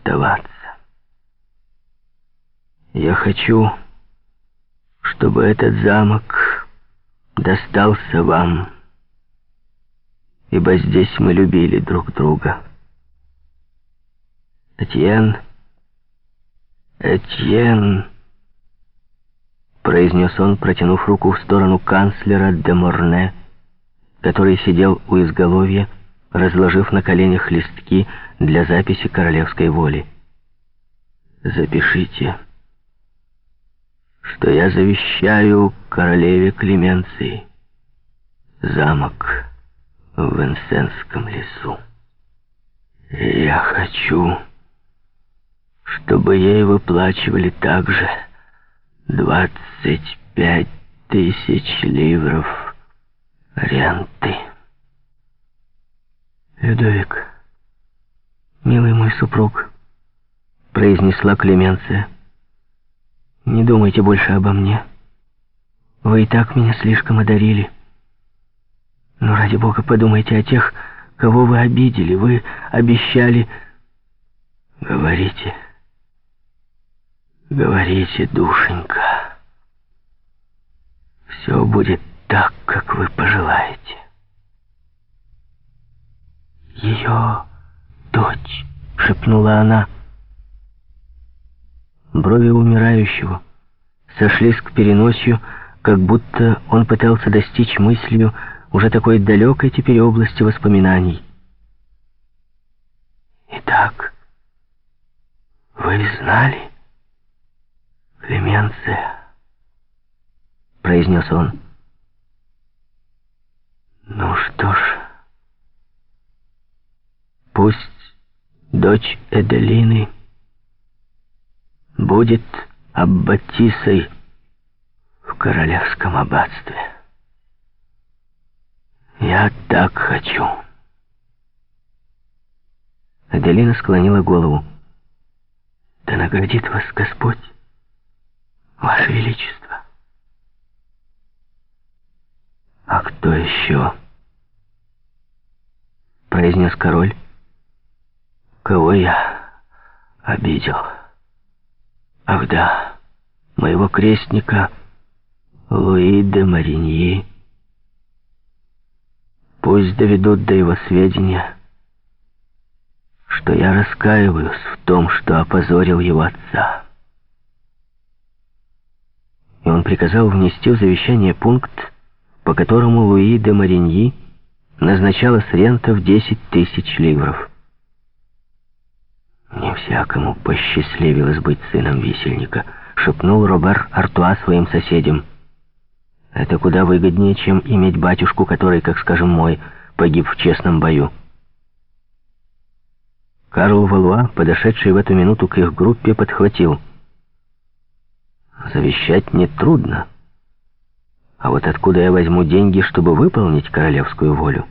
оставаться. Я хочу, чтобы этот замок достался вам, ибо здесь мы любили друг друга. Этьен, Этьен, произнес он, протянув руку в сторону канцлера де Морне, который сидел у изголовья, разложив на коленях листки для записи королевской воли. «Запишите, что я завещаю королеве Клеменции замок в Венсенском лесу. я хочу, чтобы ей выплачивали также двадцать пять тысяч ливров ренты». «Людовик, милый мой супруг», — произнесла Клеменция, — «не думайте больше обо мне. Вы и так меня слишком одарили. Но ради Бога подумайте о тех, кого вы обидели. Вы обещали...» «Говорите, говорите, душенька. Все будет так, как вы пожелаете» ее дочь», — шепнула она. Брови умирающего сошлись к переносию, как будто он пытался достичь мыслью уже такой далекой теперь области воспоминаний. «Итак, вы знали, Клеменция?» — произнес он. «Ну что ж...» Пусть дочь Эделины будет аббатисой в королевском аббатстве. Я так хочу. Аделина склонила голову. Да наградит вас Господь, Ваше Величество. А кто еще? произнес король кого я обидел. Ах да, моего крестника Луи де Мариньи. Пусть доведут до его сведения, что я раскаиваюсь в том, что опозорил его отца. И он приказал внести в завещание пункт, по которому Луи де Мариньи назначалась рента в 10 тысяч ливров. «Не всякому посчастливилось быть сыном висельника», — шепнул Робер Артуа своим соседям. «Это куда выгоднее, чем иметь батюшку, который, как скажем мой, погиб в честном бою». Карл Валуа, подошедший в эту минуту к их группе, подхватил. «Завещать нетрудно. А вот откуда я возьму деньги, чтобы выполнить королевскую волю?»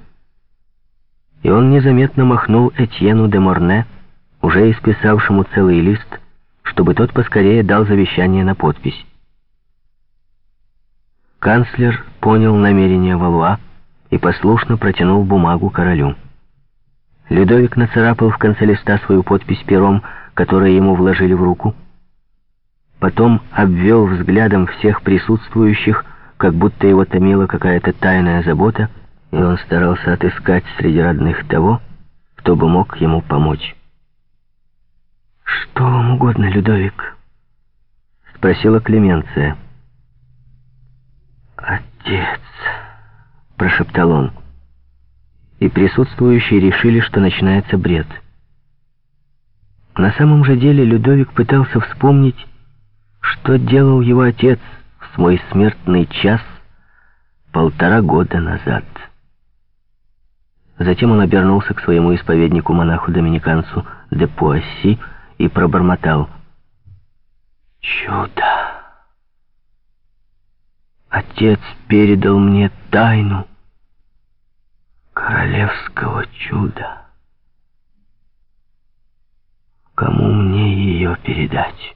И он незаметно махнул Этьену де Морне, уже исписавшему целый лист, чтобы тот поскорее дал завещание на подпись. Канцлер понял намерение Валуа и послушно протянул бумагу королю. Людовик нацарапал в конце листа свою подпись пером, которое ему вложили в руку. Потом обвел взглядом всех присутствующих, как будто его томила какая-то тайная забота, и он старался отыскать среди родных того, кто бы мог ему помочь. «Что вам угодно, Людовик?» — спросила Клеменция. «Отец», — прошептал он. И присутствующие решили, что начинается бред. На самом же деле Людовик пытался вспомнить, что делал его отец в свой смертный час полтора года назад. Затем он обернулся к своему исповеднику-монаху-доминиканцу де Пуасси, и пробормотал. «Чудо! Отец передал мне тайну королевского чуда. Кому мне ее передать?»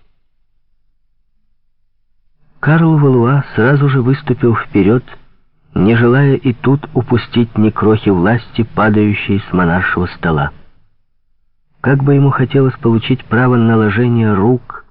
Карл Валуа сразу же выступил вперед, не желая и тут упустить ни крохи власти, падающей с монаршего стола. Как бы ему хотелось получить право наложения рук